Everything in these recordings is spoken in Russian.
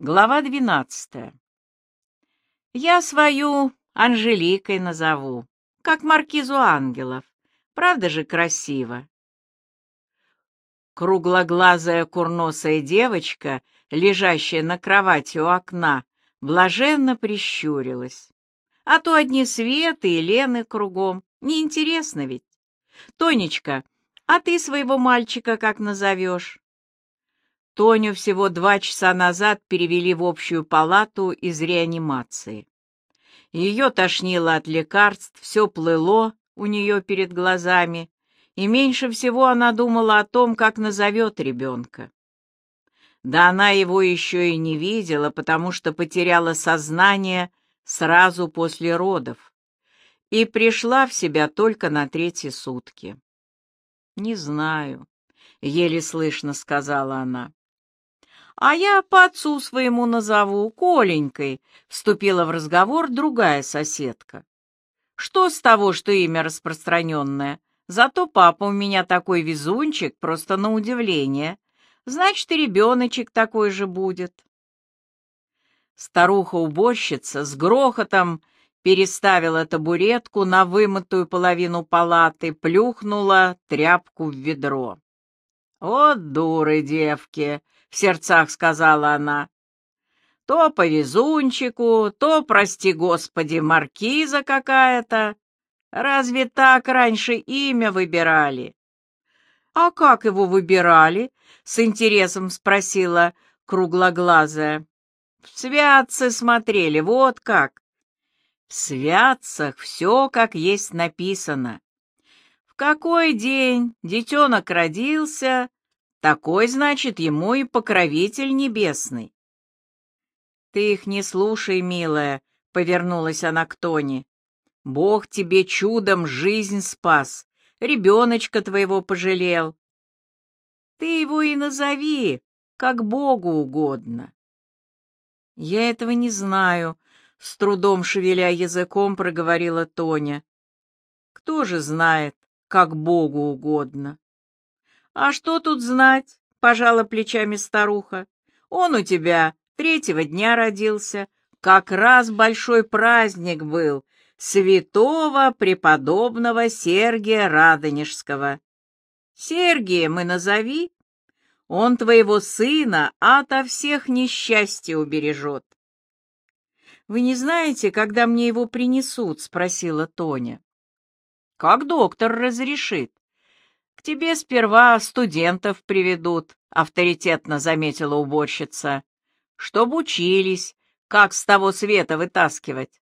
Глава двенадцатая. Я свою Анжеликой назову, как маркизу ангелов. Правда же красиво? Круглоглазая курносая девочка, лежащая на кровати у окна, блаженно прищурилась. А то одни Светы и Лены кругом. Неинтересно ведь. Тонечка, а ты своего мальчика как назовешь? Тоню всего два часа назад перевели в общую палату из реанимации. Ее тошнило от лекарств, все плыло у нее перед глазами, и меньше всего она думала о том, как назовет ребенка. Да она его еще и не видела, потому что потеряла сознание сразу после родов и пришла в себя только на третьи сутки. «Не знаю», — еле слышно сказала она. «А я по отцу своему назову, Коленькой», — вступила в разговор другая соседка. «Что с того, что имя распространенное? Зато папа у меня такой везунчик, просто на удивление. Значит, и ребеночек такой же будет». Старуха-уборщица с грохотом переставила табуретку на вымытую половину палаты, плюхнула тряпку в ведро. «Вот дуры девки!» — в сердцах сказала она. То по везунчику, то, прости господи, маркиза какая-то. Разве так раньше имя выбирали? — А как его выбирали? — с интересом спросила круглоглазая. — В святцы смотрели, вот как. В святцах все как есть написано. В какой день детенок родился, такой, значит, ему и покровитель небесный. «Ты их не слушай, милая», — повернулась она к Тоне. «Бог тебе чудом жизнь спас, ребеночка твоего пожалел. Ты его и назови, как Богу угодно». «Я этого не знаю», — с трудом шевеля языком проговорила Тоня. «Кто же знает, как Богу угодно?» «А что тут знать?» — пожала плечами старуха. «Он у тебя третьего дня родился. Как раз большой праздник был святого преподобного Сергия Радонежского. Сергия мы назови, он твоего сына ото всех несчастья убережет. «Вы не знаете, когда мне его принесут?» — спросила Тоня. «Как доктор разрешит. «К тебе сперва студентов приведут», — авторитетно заметила уборщица, «чтоб учились, как с того света вытаскивать.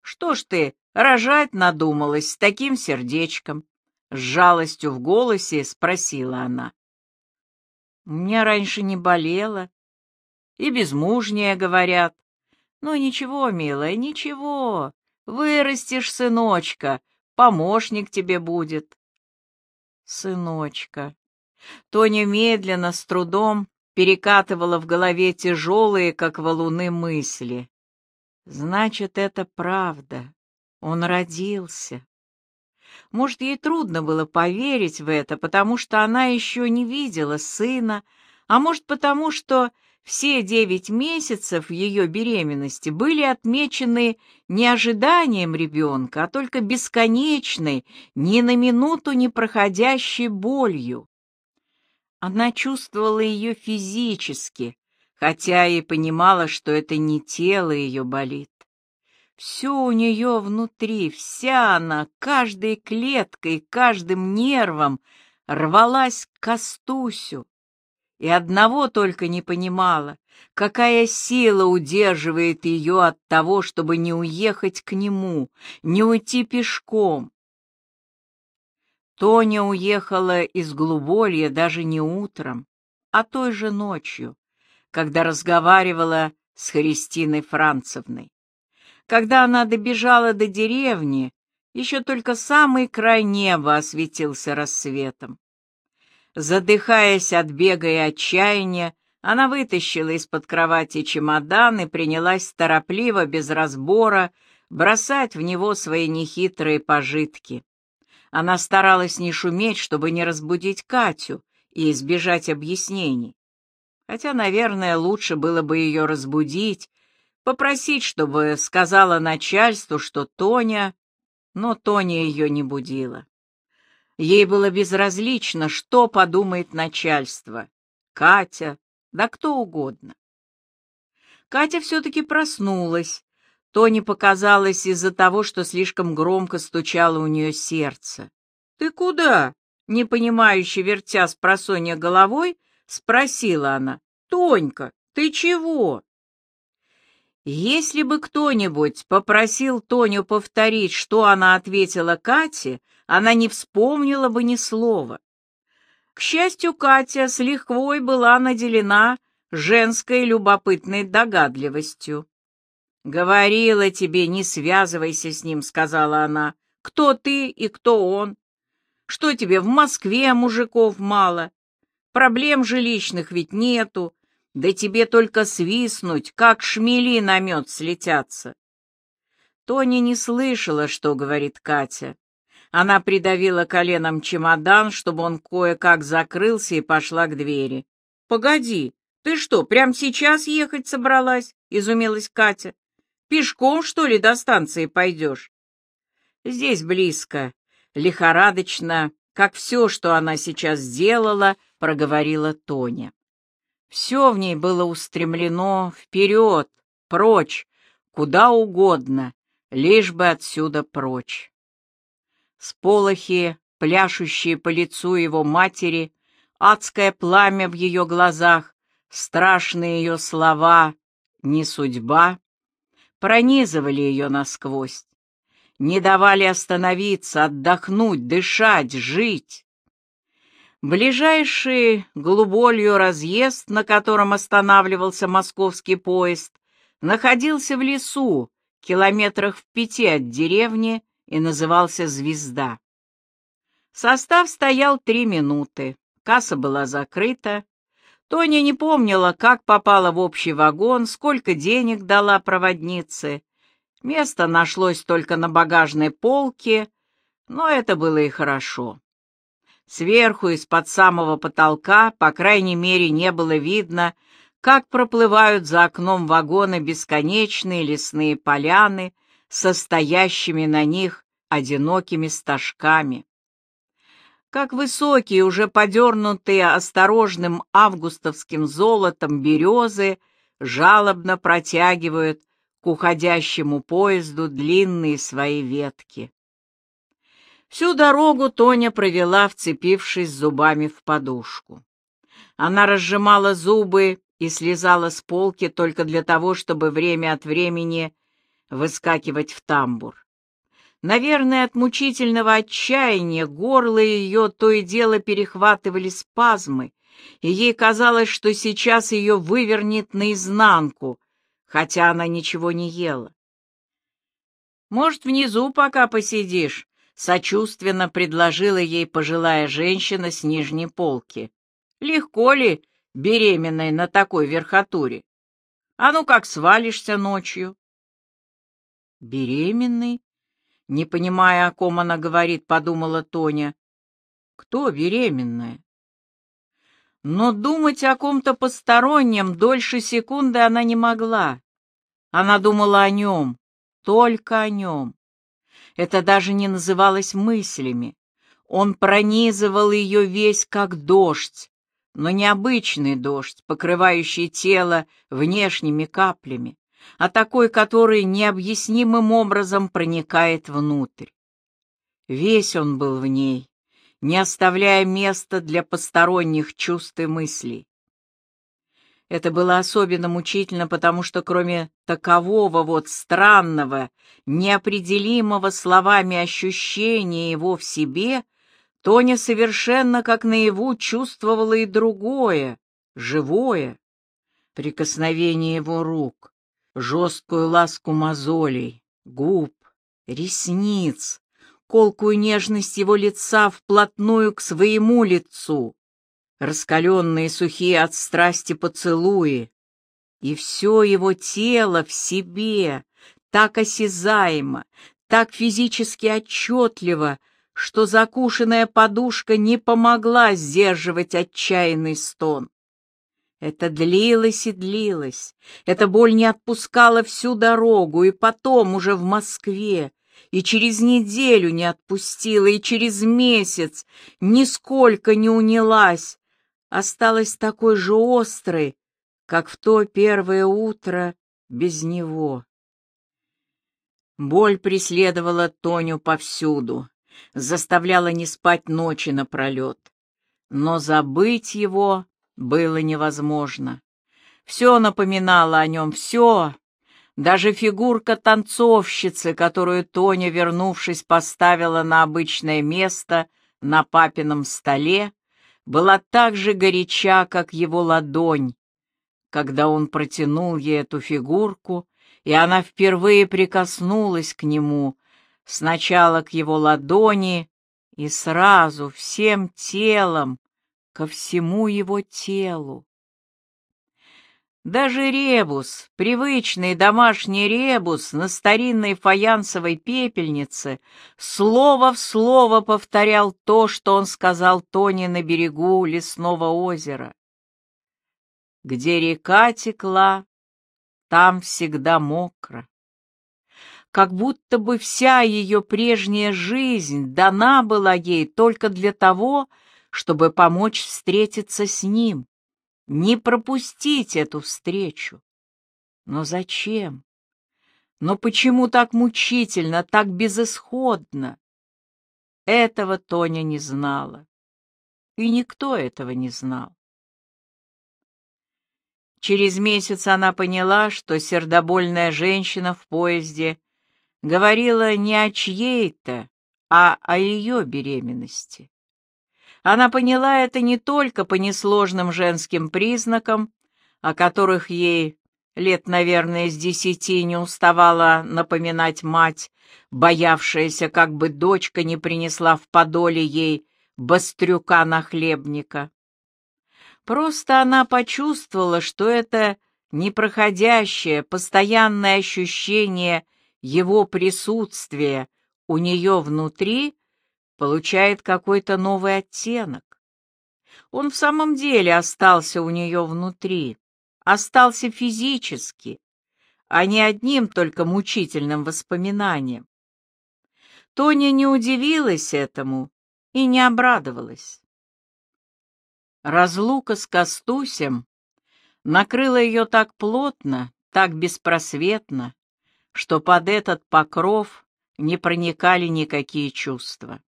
Что ж ты, рожать надумалась с таким сердечком?» С жалостью в голосе спросила она. «У меня раньше не болело. И безмужнее, говорят. Ну, ничего, милая, ничего. Вырастешь, сыночка, помощник тебе будет сыночка. Тоня медленно, с трудом перекатывала в голове тяжелые, как валуны, мысли. Значит, это правда. Он родился. Может, ей трудно было поверить в это, потому что она еще не видела сына, а может, потому что все девять месяцев ее беременности были отмечены не ожиданием ребенка, а только бесконечной, ни на минуту не проходящей болью. Она чувствовала ее физически, хотя и понимала, что это не тело ее болит. Все у нее внутри, вся она, каждой клеткой, каждым нервом рвалась к Костусю, и одного только не понимала, какая сила удерживает ее от того, чтобы не уехать к нему, не уйти пешком. Тоня уехала из Глуболья даже не утром, а той же ночью, когда разговаривала с Христиной Францевной. Когда она добежала до деревни, еще только самый край неба осветился рассветом. Задыхаясь от бега и отчаяния, она вытащила из-под кровати чемодан и принялась торопливо, без разбора, бросать в него свои нехитрые пожитки. Она старалась не шуметь, чтобы не разбудить Катю и избежать объяснений. Хотя, наверное, лучше было бы ее разбудить, попросить, чтобы сказала начальству, что Тоня... Но Тоня ее не будила. Ей было безразлично, что подумает начальство. Катя, да кто угодно. Катя все-таки проснулась. Тоне показалось из-за того, что слишком громко стучало у нее сердце. «Ты куда?» — непонимающе вертя с просонья головой, спросила она. «Тонька, ты чего?» Если бы кто-нибудь попросил Тоню повторить, что она ответила Кате, она не вспомнила бы ни слова. К счастью, Катя с лихвой была наделена женской любопытной догадливостью. «Говорила тебе, не связывайся с ним», — сказала она. «Кто ты и кто он? Что тебе, в Москве мужиков мало? Проблем жилищных ведь нету, да тебе только свистнуть, как шмели на мед слетятся. Тони не слышала, что говорит Катя. Она придавила коленом чемодан, чтобы он кое-как закрылся, и пошла к двери. — Погоди, ты что, прямо сейчас ехать собралась? — изумилась Катя. — Пешком, что ли, до станции пойдешь? — Здесь близко. Лихорадочно, как все, что она сейчас сделала, проговорила Тоня. Все в ней было устремлено вперед, прочь, куда угодно, лишь бы отсюда прочь. Сполохи, пляшущие по лицу его матери, адское пламя в ее глазах, страшные ее слова «не судьба» пронизывали ее насквозь, не давали остановиться, отдохнуть, дышать, жить. Ближайший Глуболью разъезд, на котором останавливался московский поезд, находился в лесу, километрах в пяти от деревни, и назывался «Звезда». Состав стоял три минуты, касса была закрыта. Тоня не помнила, как попала в общий вагон, сколько денег дала проводнице. Место нашлось только на багажной полке, но это было и хорошо. Сверху, из-под самого потолка, по крайней мере, не было видно, как проплывают за окном вагона бесконечные лесные поляны со стоящими на них одинокими стажками. Как высокие, уже подернутые осторожным августовским золотом березы, жалобно протягивают к уходящему поезду длинные свои ветки. Всю дорогу Тоня провела, вцепившись зубами в подушку. Она разжимала зубы и слезала с полки только для того, чтобы время от времени выскакивать в тамбур. Наверное, от мучительного отчаяния горло ее то и дело перехватывали спазмы, и ей казалось, что сейчас ее вывернет наизнанку, хотя она ничего не ела. «Может, внизу пока посидишь?» Сочувственно предложила ей пожилая женщина с нижней полки. «Легко ли беременной на такой верхотуре? А ну как свалишься ночью?» «Беременный?» Не понимая, о ком она говорит, подумала Тоня. «Кто беременная?» Но думать о ком-то постороннем дольше секунды она не могла. Она думала о нем, только о нем. Это даже не называлось мыслями. Он пронизывал ее весь как дождь, но не обычный дождь, покрывающий тело внешними каплями, а такой, который необъяснимым образом проникает внутрь. Весь он был в ней, не оставляя места для посторонних чувств и мыслей. Это было особенно мучительно, потому что кроме такового вот странного, неопределимого словами ощущения его в себе, Тоня совершенно как наяву чувствовала и другое, живое, прикосновение его рук, жесткую ласку мозолей, губ, ресниц, колкую нежность его лица вплотную к своему лицу, раскаленные сухие от страсти поцелуи, и все его тело в себе так осязаемо, так физически отчетливо, что закушенная подушка не помогла сдерживать отчаянный стон. Это длилось и длилось. Эта боль не отпускала всю дорогу, и потом уже в Москве, и через неделю не отпустила, и через месяц нисколько не унялась. Осталась такой же острой, как в то первое утро без него. Боль преследовала Тоню повсюду, заставляла не спать ночи напролет. Но забыть его было невозможно. Все напоминало о нем, все. Даже фигурка танцовщицы, которую Тоня, вернувшись, поставила на обычное место на папином столе, была так же горяча, как его ладонь, когда он протянул ей эту фигурку, и она впервые прикоснулась к нему, сначала к его ладони и сразу всем телом, ко всему его телу. Даже ребус, привычный домашний ребус на старинной фаянсовой пепельнице, слово в слово повторял то, что он сказал Тони на берегу лесного озера. Где река текла, там всегда мокро. Как будто бы вся ее прежняя жизнь дана была ей только для того, чтобы помочь встретиться с ним, не пропустить эту встречу. Но зачем? Но почему так мучительно, так безысходно? Этого Тоня не знала. И никто этого не знал. Через месяц она поняла, что сердобольная женщина в поезде говорила не о чьей-то, а о ее беременности. Она поняла это не только по несложным женским признакам, о которых ей лет, наверное, с десяти не уставала напоминать мать, боявшаяся, как бы дочка не принесла в подоле ей бастрюка на хлебника. Просто она почувствовала, что это непроходящее, постоянное ощущение его присутствия у нее внутри получает какой-то новый оттенок. Он в самом деле остался у нее внутри, остался физически, а не одним только мучительным воспоминанием. Тоня не удивилась этому и не обрадовалась. Разлука с Костусем накрыла ее так плотно, так беспросветно, что под этот покров не проникали никакие чувства.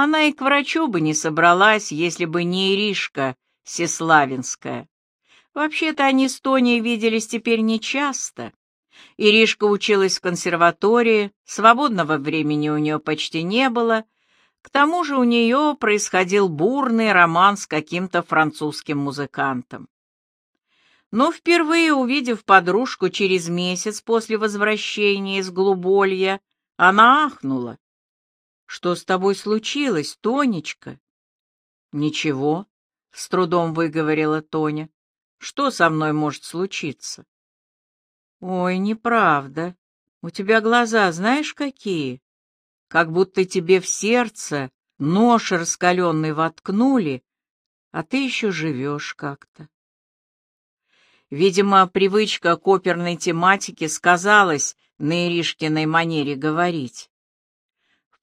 Она и к врачу бы не собралась, если бы не Иришка Сеславинская. Вообще-то они с Тоней виделись теперь нечасто. Иришка училась в консерватории, свободного времени у нее почти не было. К тому же у нее происходил бурный роман с каким-то французским музыкантом. Но впервые увидев подружку через месяц после возвращения из Глуболья, она ахнула. Что с тобой случилось, Тонечка? Ничего, с трудом выговорила Тоня. Что со мной может случиться? Ой, неправда. У тебя глаза знаешь какие? Как будто тебе в сердце нож раскаленный воткнули, а ты еще живешь как-то. Видимо, привычка к оперной тематике сказалась на Иришкиной манере говорить.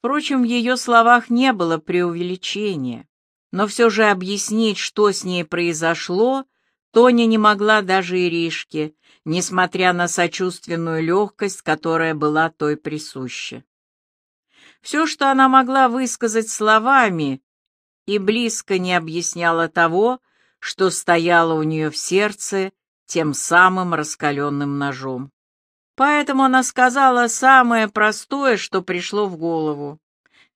Впрочем, в ее словах не было преувеличения, но все же объяснить, что с ней произошло, Тоня не могла даже Иришке, несмотря на сочувственную легкость, которая была той присуща. Все, что она могла высказать словами, и близко не объясняло того, что стояло у нее в сердце тем самым раскаленным ножом. Поэтому она сказала самое простое, что пришло в голову.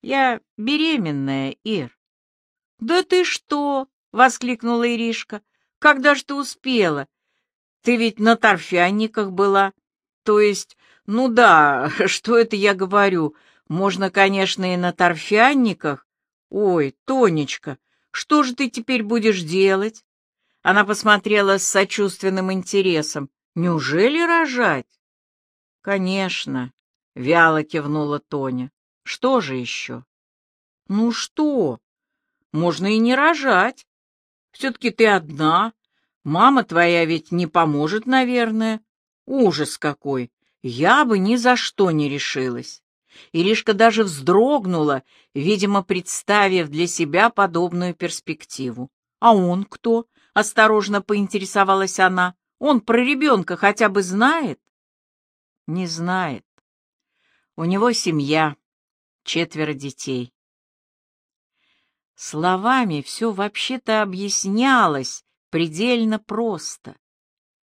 «Я беременная, Ир». «Да ты что?» — воскликнула Иришка. «Когда ж ты успела? Ты ведь на торфянниках была. То есть, ну да, что это я говорю? Можно, конечно, и на торфянниках. Ой, Тонечка, что же ты теперь будешь делать?» Она посмотрела с сочувственным интересом. «Неужели рожать?» «Конечно», — вяло кивнула Тоня. «Что же еще?» «Ну что? Можно и не рожать. Все-таки ты одна. Мама твоя ведь не поможет, наверное. Ужас какой! Я бы ни за что не решилась. Иришка даже вздрогнула, видимо, представив для себя подобную перспективу. «А он кто?» — осторожно поинтересовалась она. «Он про ребенка хотя бы знает?» «Не знает. У него семья, четверо детей». Словами все вообще-то объяснялось предельно просто.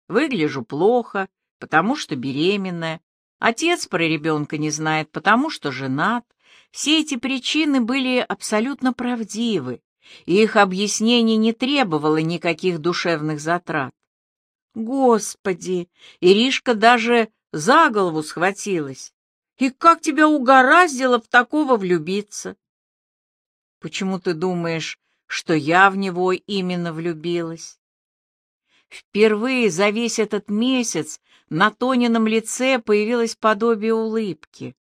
Выгляжу плохо, потому что беременная, Отец про ребенка не знает, потому что женат. Все эти причины были абсолютно правдивы, и их объяснение не требовало никаких душевных затрат. Господи, Иришка даже за голову схватилась. И как тебя угораздило в такого влюбиться? Почему ты думаешь, что я в него именно влюбилась? Впервые за весь этот месяц на Тонином лице появилось подобие улыбки.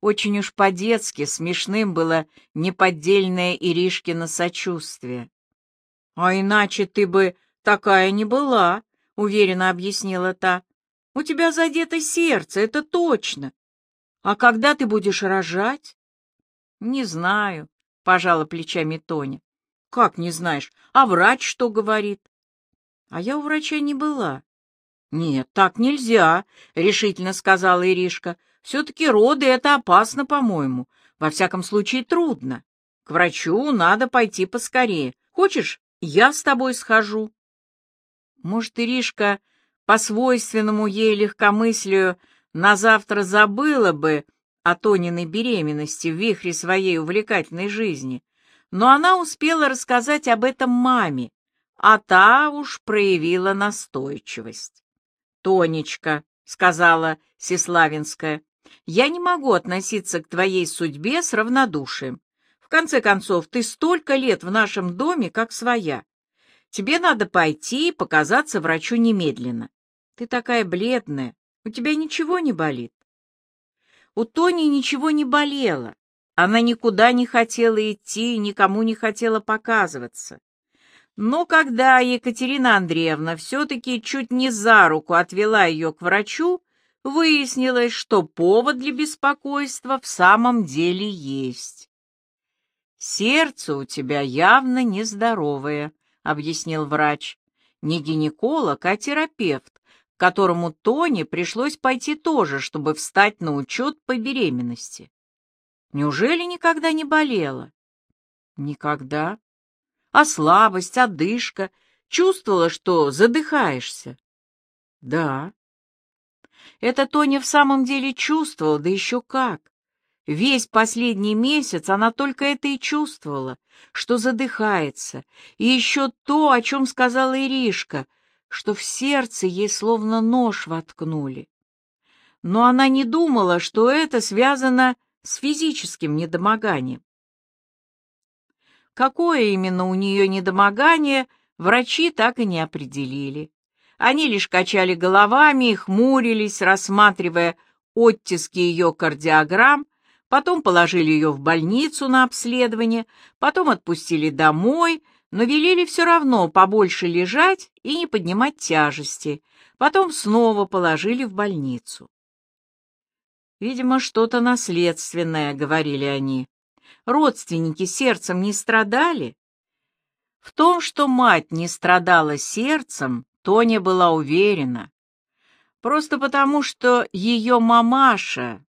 Очень уж по-детски смешным было неподдельное Иришкино сочувствие. — А иначе ты бы такая не была, — уверенно объяснила та. — У тебя задето сердце, это точно. А когда ты будешь рожать? — Не знаю, — пожала плечами Тоня. — Как не знаешь? А врач что говорит? А я у врача не была. Нет, так нельзя, решительно сказала Иришка. Все-таки роды — это опасно, по-моему. Во всяком случае, трудно. К врачу надо пойти поскорее. Хочешь, я с тобой схожу? Может, Иришка по свойственному ей легкомыслию на завтра забыла бы о Тониной беременности в вихре своей увлекательной жизни, но она успела рассказать об этом маме, а та уж проявила настойчивость. «Тонечка», — сказала Сеславинская, — «я не могу относиться к твоей судьбе с равнодушием. В конце концов, ты столько лет в нашем доме, как своя. Тебе надо пойти и показаться врачу немедленно. Ты такая бледная, у тебя ничего не болит?» У Тони ничего не болело. Она никуда не хотела идти, никому не хотела показываться. Но когда Екатерина Андреевна все-таки чуть не за руку отвела ее к врачу, выяснилось, что повод для беспокойства в самом деле есть. «Сердце у тебя явно нездоровое», — объяснил врач. «Не гинеколог, а терапевт, которому Тоне пришлось пойти тоже, чтобы встать на учет по беременности. Неужели никогда не болела?» «Никогда», а слабость, одышка, чувствовала, что задыхаешься. Да. Это Тоня в самом деле чувствовала, да еще как. Весь последний месяц она только это и чувствовала, что задыхается, и еще то, о чем сказала Иришка, что в сердце ей словно нож воткнули. Но она не думала, что это связано с физическим недомоганием. Какое именно у нее недомогание, врачи так и не определили. Они лишь качали головами и хмурились, рассматривая оттиски ее кардиограмм, потом положили ее в больницу на обследование, потом отпустили домой, но велели все равно побольше лежать и не поднимать тяжести, потом снова положили в больницу. «Видимо, что-то наследственное», — говорили они родственники сердцем не страдали? В том, что мать не страдала сердцем, Тоня была уверена. Просто потому, что ее мамаша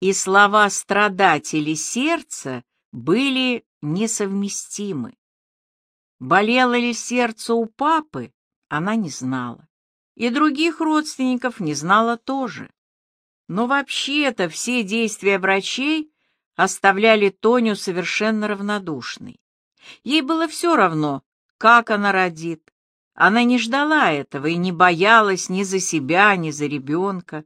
и слова «страдатели сердца» были несовместимы. Болело ли сердце у папы, она не знала. И других родственников не знала тоже. Но вообще-то все действия врачей оставляли Тоню совершенно равнодушной. Ей было все равно, как она родит. Она не ждала этого и не боялась ни за себя, ни за ребенка.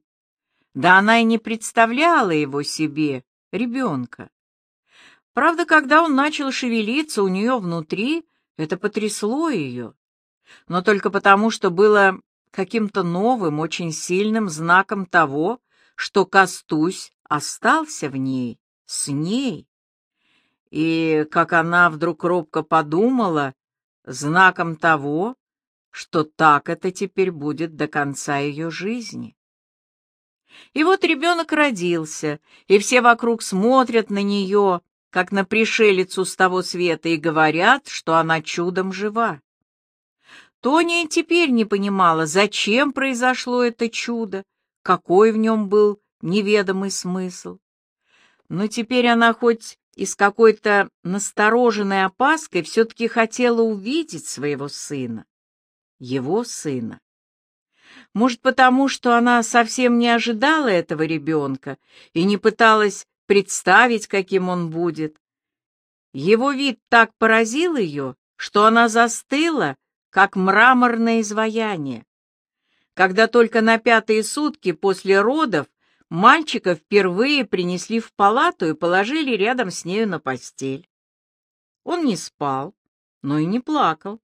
Да она и не представляла его себе, ребенка. Правда, когда он начал шевелиться у нее внутри, это потрясло ее. Но только потому, что было каким-то новым, очень сильным знаком того, что Костусь остался в ней с ней. И, как она вдруг робко подумала, знаком того, что так это теперь будет до конца ее жизни. И вот ребенок родился, и все вокруг смотрят на нее, как на пришелицу с того света, и говорят, что она чудом жива. Тоня теперь не понимала, зачем произошло это чудо, какой в нем был неведомый смысл. Но теперь она хоть и с какой-то настороженной опаской все-таки хотела увидеть своего сына, его сына. Может, потому что она совсем не ожидала этого ребенка и не пыталась представить, каким он будет. Его вид так поразил ее, что она застыла, как мраморное изваяние. Когда только на пятые сутки после родов мальчика впервые принесли в палату и положили рядом с нею на постель. Он не спал, но и не плакал.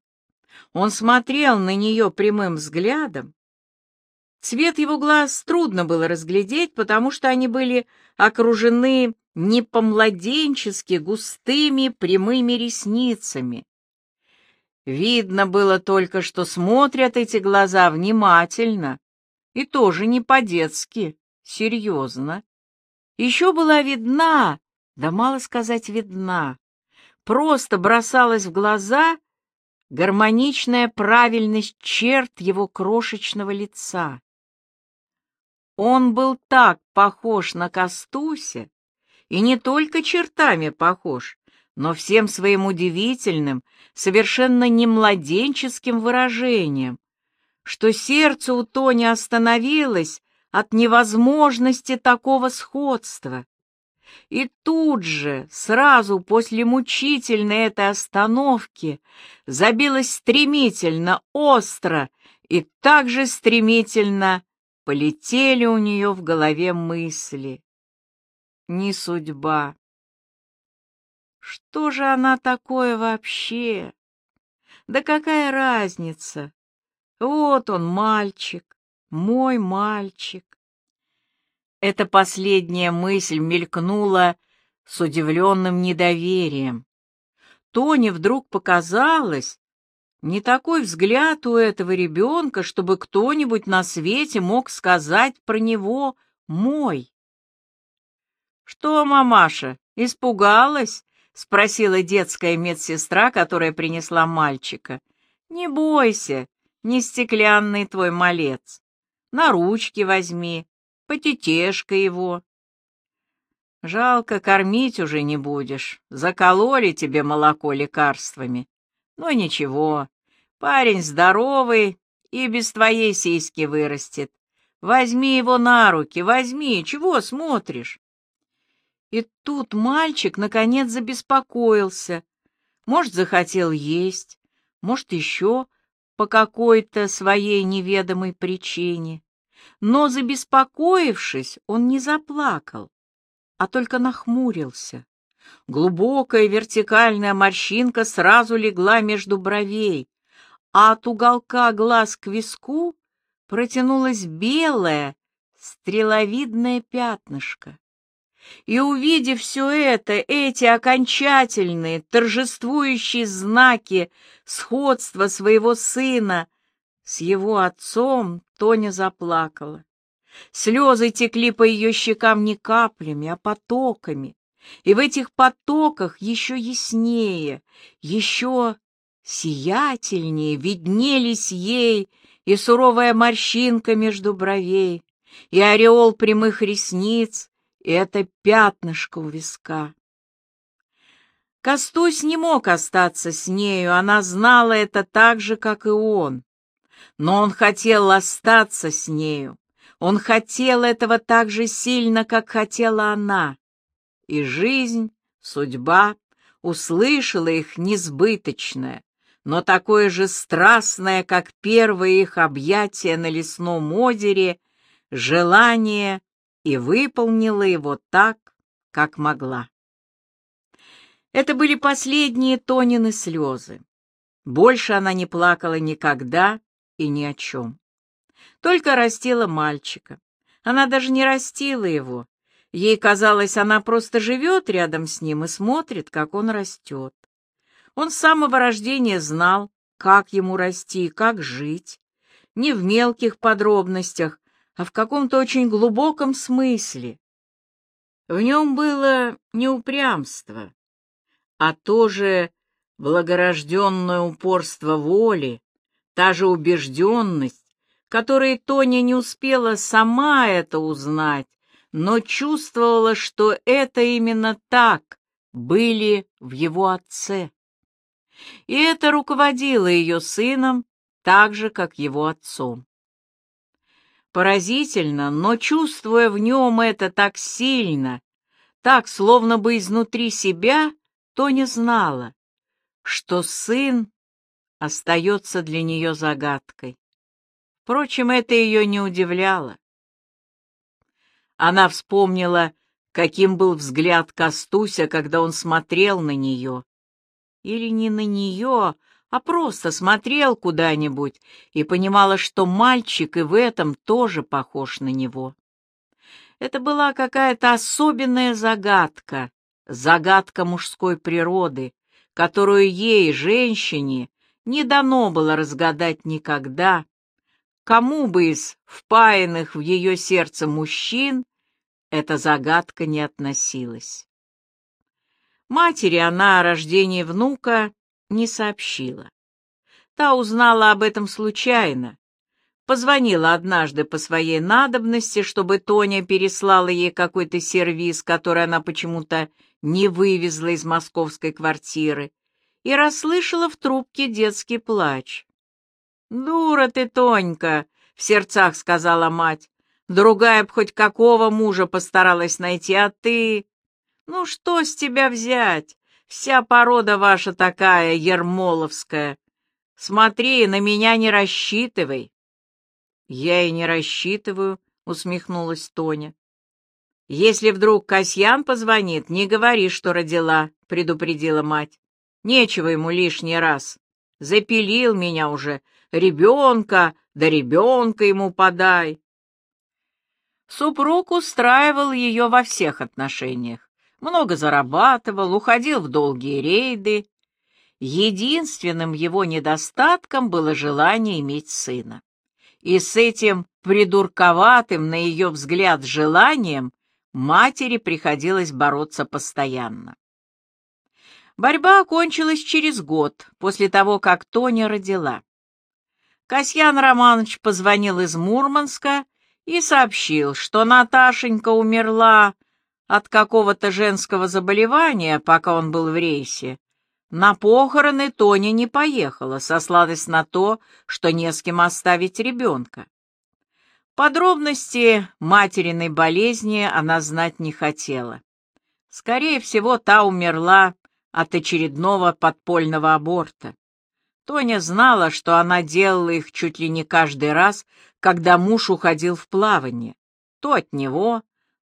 Он смотрел на нее прямым взглядом, Цвет его глаз трудно было разглядеть, потому что они были окружены не по-младенчески густыми прямыми ресницами. Видно было только, что смотрят эти глаза внимательно и тоже не по-детски, серьезно. Еще была видна, да мало сказать видна, просто бросалась в глаза гармоничная правильность черт его крошечного лица. Он был так похож на Костуся, и не только чертами похож, но всем своим удивительным, совершенно не младенческим выражением, что сердце у Тони остановилось от невозможности такого сходства. И тут же, сразу после мучительной этой остановки, забилось стремительно, остро и также стремительно полетели у нее в голове мысли. Не судьба. Что же она такое вообще? Да какая разница? Вот он, мальчик, мой мальчик. Эта последняя мысль мелькнула с удивленным недоверием. Тоне вдруг показалось, не такой взгляд у этого ребенка, чтобы кто-нибудь на свете мог сказать про него «мой». «Что, мамаша, испугалась?» — спросила детская медсестра, которая принесла мальчика. «Не бойся, не стеклянный твой малец. На ручки возьми, потетешка его». «Жалко, кормить уже не будешь. Закололи тебе молоко лекарствами. Но ничего, парень здоровый и без твоей сиськи вырастет. Возьми его на руки, возьми, чего смотришь? И тут мальчик наконец забеспокоился. Может, захотел есть, может, еще по какой-то своей неведомой причине. Но, забеспокоившись, он не заплакал, а только нахмурился. Глубокая вертикальная морщинка сразу легла между бровей, а от уголка глаз к виску протянулось белое, стреловидное пятнышко. И увидев все это, эти окончательные, торжествующие знаки сходства своего сына с его отцом, Тоня заплакала. Слезы текли по ее щекам не каплями, а потоками, и в этих потоках еще яснее, еще сиятельнее виднелись ей и суровая морщинка между бровей, и ореол прямых ресниц, и это пятнышко у виска. Костусь не мог остаться с нею, она знала это так же, как и он. Но он хотел остаться с нею, он хотел этого так же сильно, как хотела она и жизнь, судьба услышала их несбыточное, но такое же страстное, как первое их объятие на лесном озере, желание и выполнила его так, как могла. Это были последние Тонины слезы. Больше она не плакала никогда и ни о чем. Только растила мальчика. Она даже не растила его, Ей казалось, она просто живет рядом с ним и смотрит, как он растет. Он с самого рождения знал, как ему расти, как жить, не в мелких подробностях, а в каком-то очень глубоком смысле. В нем было не упрямство, а тоже благорожденное упорство воли, та же убежденность, которой Тоня не успела сама это узнать, но чувствовала, что это именно так были в его отце. И это руководило ее сыном так же, как его отцом. Поразительно, но чувствуя в нем это так сильно, так, словно бы изнутри себя, Тоня знала, что сын остается для нее загадкой. Впрочем, это ее не удивляло. Она вспомнила, каким был взгляд Костуся, когда он смотрел на нее. Или не на нее, а просто смотрел куда-нибудь и понимала, что мальчик и в этом тоже похож на него. Это была какая-то особенная загадка, загадка мужской природы, которую ей, женщине, не дано было разгадать никогда, кому бы из впаянных в ее сердце мужчин эта загадка не относилась. Матери она о рождении внука не сообщила. Та узнала об этом случайно. Позвонила однажды по своей надобности, чтобы Тоня переслала ей какой-то сервиз, который она почему-то не вывезла из московской квартиры, и расслышала в трубке детский плач. «Дура ты, Тонька!» — в сердцах сказала мать. «Другая б хоть какого мужа постаралась найти, а ты...» «Ну что с тебя взять? Вся порода ваша такая, ермоловская. Смотри, на меня не рассчитывай». «Я и не рассчитываю», — усмехнулась Тоня. «Если вдруг Касьян позвонит, не говори, что родила», — предупредила мать. «Нечего ему лишний раз. Запилил меня уже. Ребенка, да ребенка ему подай». Супруг устраивал ее во всех отношениях. Много зарабатывал, уходил в долгие рейды. Единственным его недостатком было желание иметь сына. И с этим придурковатым, на ее взгляд, желанием матери приходилось бороться постоянно. Борьба окончилась через год, после того, как Тоня родила. Касьян Романович позвонил из Мурманска и сообщил, что Наташенька умерла от какого-то женского заболевания, пока он был в рейсе. На похороны Тоня не поехала, сослалась на то, что не с кем оставить ребенка. Подробности материной болезни она знать не хотела. Скорее всего, та умерла от очередного подпольного аборта. Тоня знала, что она делала их чуть ли не каждый раз, когда муж уходил в плавание. То от него,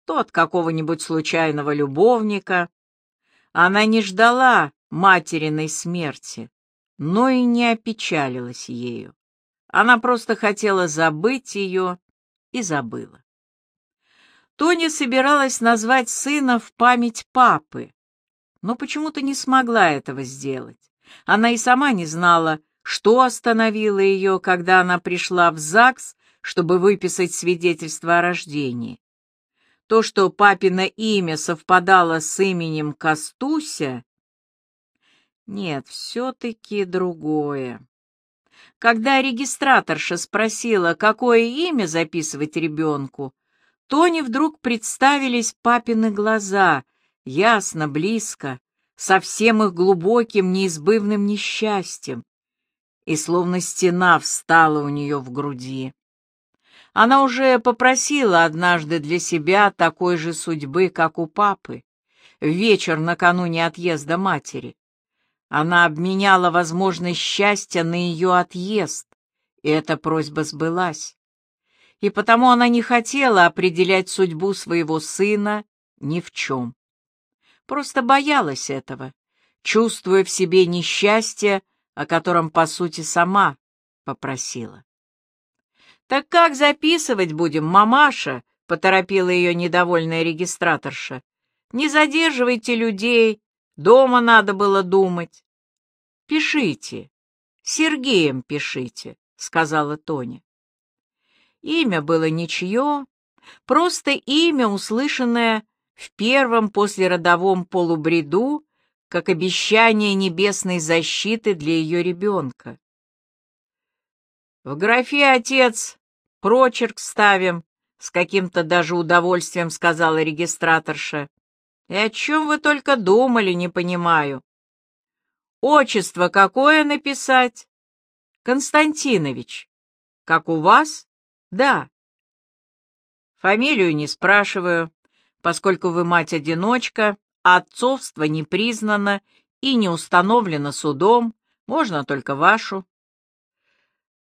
то от какого-нибудь случайного любовника. Она не ждала материной смерти, но и не опечалилась ею. Она просто хотела забыть ее и забыла. Тоня собиралась назвать сына в память папы, но почему-то не смогла этого сделать. Она и сама не знала, что остановило ее, когда она пришла в ЗАГС, чтобы выписать свидетельство о рождении. То, что папино имя совпадало с именем Костуся, нет, все-таки другое. Когда регистраторша спросила, какое имя записывать ребенку, Тони вдруг представились папины глаза, ясно, близко, со всем их глубоким, неизбывным несчастьем, и словно стена встала у нее в груди. Она уже попросила однажды для себя такой же судьбы, как у папы, вечер накануне отъезда матери. Она обменяла возможность счастья на ее отъезд, и эта просьба сбылась. И потому она не хотела определять судьбу своего сына ни в чем. Просто боялась этого, чувствуя в себе несчастье, о котором, по сути, сама попросила. «Так как записывать будем, мамаша?» — поторопила ее недовольная регистраторша. «Не задерживайте людей, Дома надо было думать. Пишите. Сергеем пишите», — сказала Тоня. Имя было ничье, просто имя, услышанное в первом послеродовом полубреду, как обещание небесной защиты для ее ребенка. В графе «Отец» прочерк ставим, с каким-то даже удовольствием сказала регистраторша. И о чем вы только думали, не понимаю. Отчество какое написать? Константинович. Как у вас? Да. Фамилию не спрашиваю, поскольку вы мать-одиночка, отцовство не признано и не установлено судом, можно только вашу.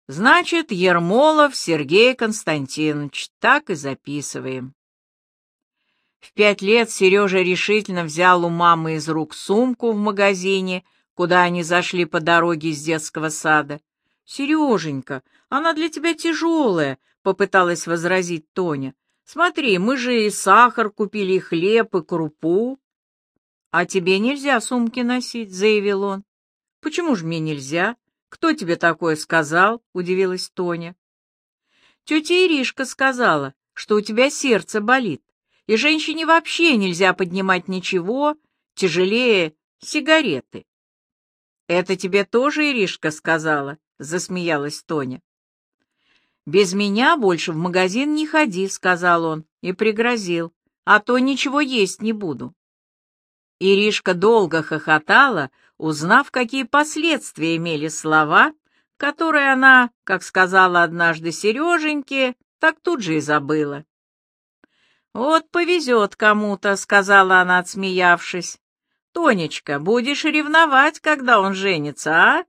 Значит, Ермолов Сергей Константинович, так и записываем. В пять лет Сережа решительно взял у мамы из рук сумку в магазине, куда они зашли по дороге из детского сада. «Сереженька, она для тебя тяжелая», — попыталась возразить Тоня. «Смотри, мы же и сахар купили, и хлеб, и крупу». «А тебе нельзя сумки носить», — заявил он. «Почему же мне нельзя? Кто тебе такое сказал?» — удивилась Тоня. «Тетя Иришка сказала, что у тебя сердце болит, и женщине вообще нельзя поднимать ничего тяжелее сигареты». «Это тебе тоже Иришка сказала?» — засмеялась Тоня. «Без меня больше в магазин не ходи», — сказал он и пригрозил, «а то ничего есть не буду». Иришка долго хохотала, узнав, какие последствия имели слова, которые она, как сказала однажды Сереженьке, так тут же и забыла. «Вот повезет кому-то», — сказала она, отсмеявшись. «Тонечка, будешь ревновать, когда он женится, а?»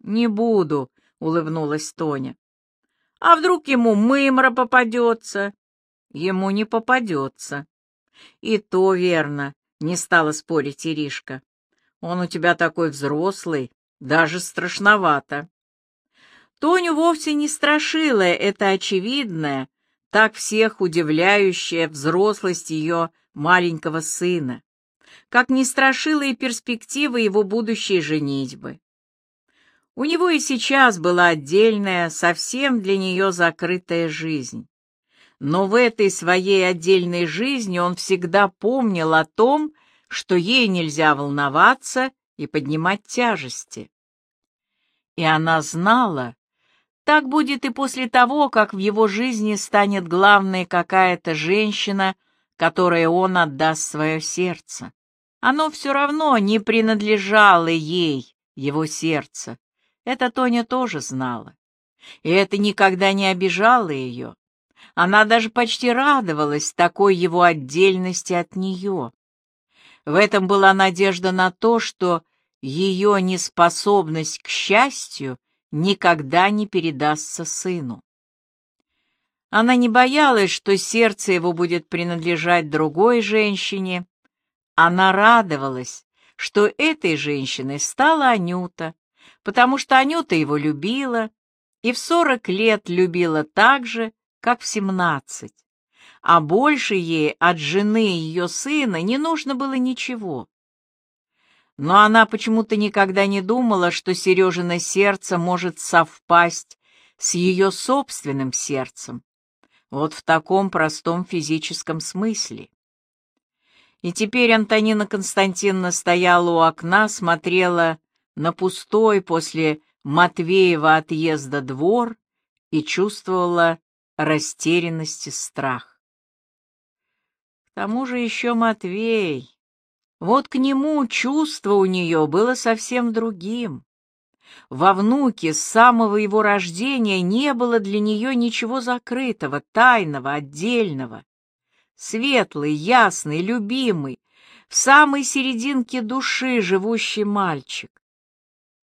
«Не буду», — улыбнулась Тоня. «А вдруг ему мымра попадется?» «Ему не попадется». «И то верно», — не стала спорить Иришка. «Он у тебя такой взрослый, даже страшновато». Тоню вовсе не страшила это очевидное, так всех удивляющая взрослость ее маленького сына как не страшила и перспектива его будущей женитьбы. У него и сейчас была отдельная, совсем для нее закрытая жизнь. Но в этой своей отдельной жизни он всегда помнил о том, что ей нельзя волноваться и поднимать тяжести. И она знала, так будет и после того, как в его жизни станет главной какая-то женщина, которой он отдаст свое сердце. Оно все равно не принадлежало ей, его сердце. Это Тоня тоже знала. И это никогда не обижало ее. Она даже почти радовалась такой его отдельности от нее. В этом была надежда на то, что ее неспособность к счастью никогда не передастся сыну. Она не боялась, что сердце его будет принадлежать другой женщине, она радовалась, что этой женщиной стала Анюта, потому что Анюта его любила, и в сорок лет любила так же, как в семнадцать, а больше ей от жены ее сына не нужно было ничего. Но она почему-то никогда не думала, что Сережина сердце может совпасть с ее собственным сердцем, вот в таком простом физическом смысле. И теперь Антонина Константиновна стояла у окна, смотрела на пустой после Матвеева отъезда двор и чувствовала растерянность и страх. Тому же еще Матвей. Вот к нему чувство у нее было совсем другим. Во внуке с самого его рождения не было для нее ничего закрытого, тайного, отдельного светлый, ясный, любимый, в самой серединке души живущий мальчик.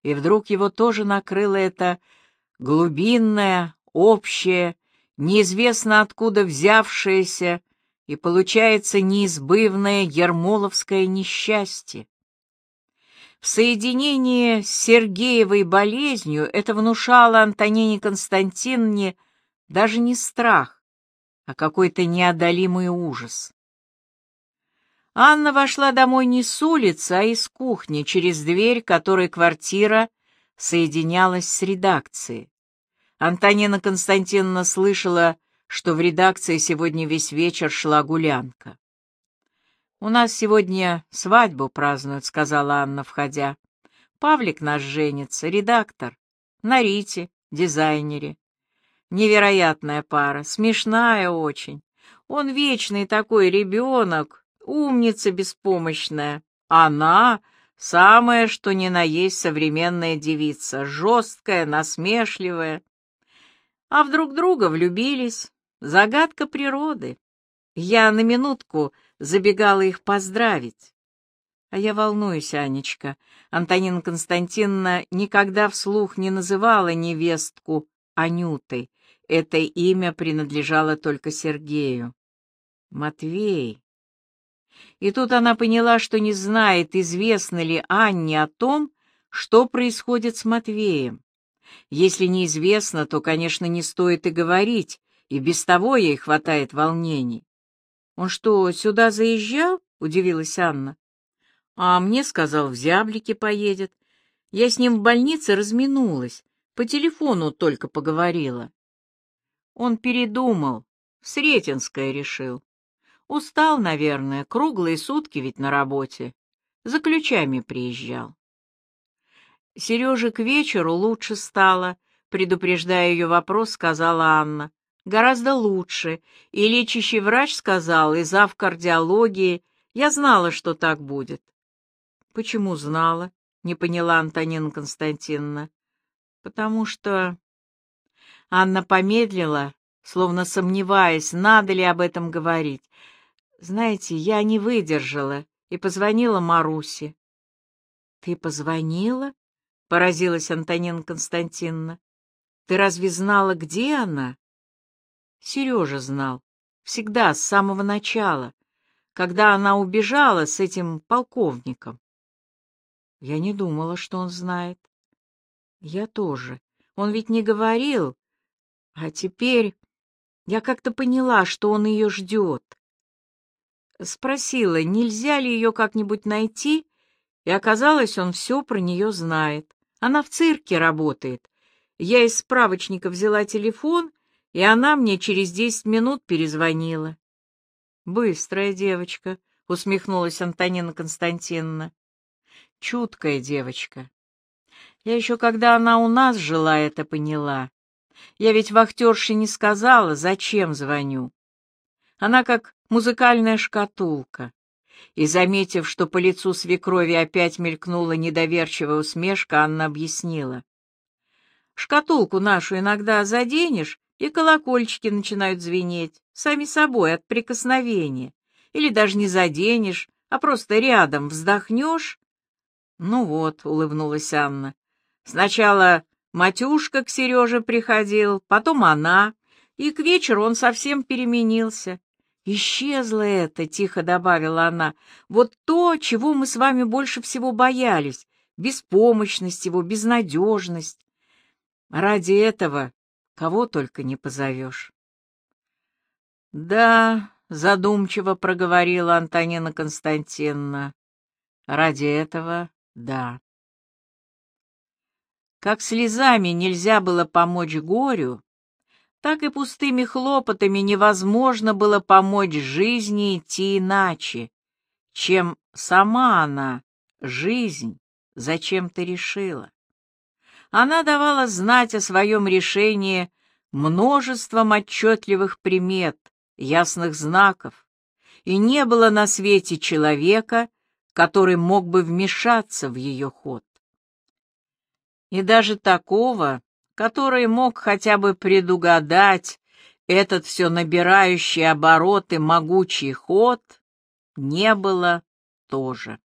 И вдруг его тоже накрыло это глубинное, общее, неизвестно откуда взявшееся и, получается, неизбывное ермоловское несчастье. В соединении с Сергеевой болезнью это внушало Антонине Константиновне даже не страх, а какой-то неодолимый ужас. Анна вошла домой не с улицы, а из кухни, через дверь, которой квартира соединялась с редакцией. Антонина Константиновна слышала, что в редакции сегодня весь вечер шла гулянка. «У нас сегодня свадьбу празднуют», — сказала Анна, входя. «Павлик наш женится, редактор, на Рите, дизайнере. Невероятная пара, смешная очень. Он вечный такой ребенок, умница беспомощная. Она — самая, что ни на есть современная девица, жесткая, насмешливая. А вдруг друга влюбились. Загадка природы. Я на минутку забегала их поздравить. А я волнуюсь, Анечка. Антонина Константиновна никогда вслух не называла невестку Анютой. Это имя принадлежало только Сергею. Матвей. И тут она поняла, что не знает, известно ли Анне о том, что происходит с Матвеем. Если неизвестно, то, конечно, не стоит и говорить, и без того ей хватает волнений. «Он что, сюда заезжал?» — удивилась Анна. «А мне сказал, в зяблике поедет. Я с ним в больнице разминулась, по телефону только поговорила». Он передумал, в Сретенское решил. Устал, наверное, круглые сутки ведь на работе. За ключами приезжал. Сереже к вечеру лучше стало, предупреждая ее вопрос, сказала Анна. Гораздо лучше, и лечащий врач сказал, и зав кардиологии. Я знала, что так будет. Почему знала? Не поняла Антонина Константиновна. Потому что... Анна помедлила, словно сомневаясь, надо ли об этом говорить. Знаете, я не выдержала и позвонила Марусе. Ты позвонила? — поразилась Антонина Константиновна. «Ты разве знала, где она?» Сережа знал. Всегда, с самого начала, когда она убежала с этим полковником. Я не думала, что он знает. Я тоже. Он ведь не говорил. А теперь я как-то поняла, что он ее ждет. Спросила, нельзя ли ее как-нибудь найти, и оказалось, он все про нее знает. Она в цирке работает. Я из справочника взяла телефон, и она мне через десять минут перезвонила. «Быстрая девочка», — усмехнулась Антонина Константиновна. «Чуткая девочка. Я еще когда она у нас жила, это поняла. Я ведь вахтерше не сказала, зачем звоню. Она как музыкальная шкатулка и, заметив, что по лицу свекрови опять мелькнула недоверчивая усмешка, Анна объяснила. «Шкатулку нашу иногда заденешь, и колокольчики начинают звенеть, сами собой, от прикосновения. Или даже не заденешь, а просто рядом вздохнешь». «Ну вот», — улыбнулась Анна, — «сначала Матюшка к Сереже приходил, потом она, и к вечеру он совсем переменился. «Исчезло это», — тихо добавила она, — «вот то, чего мы с вами больше всего боялись, беспомощность его, безнадежность. Ради этого кого только не позовешь». «Да», — задумчиво проговорила Антонина Константиновна, — «ради этого да». Как слезами нельзя было помочь горю, так и пустыми хлопотами невозможно было помочь жизни идти иначе, чем сама она, жизнь, зачем-то решила. Она давала знать о своем решении множеством отчетливых примет, ясных знаков, и не было на свете человека, который мог бы вмешаться в ее ход. И даже такого, который мог хотя бы предугадать этот все набирающий обороты могучий ход, не было тоже.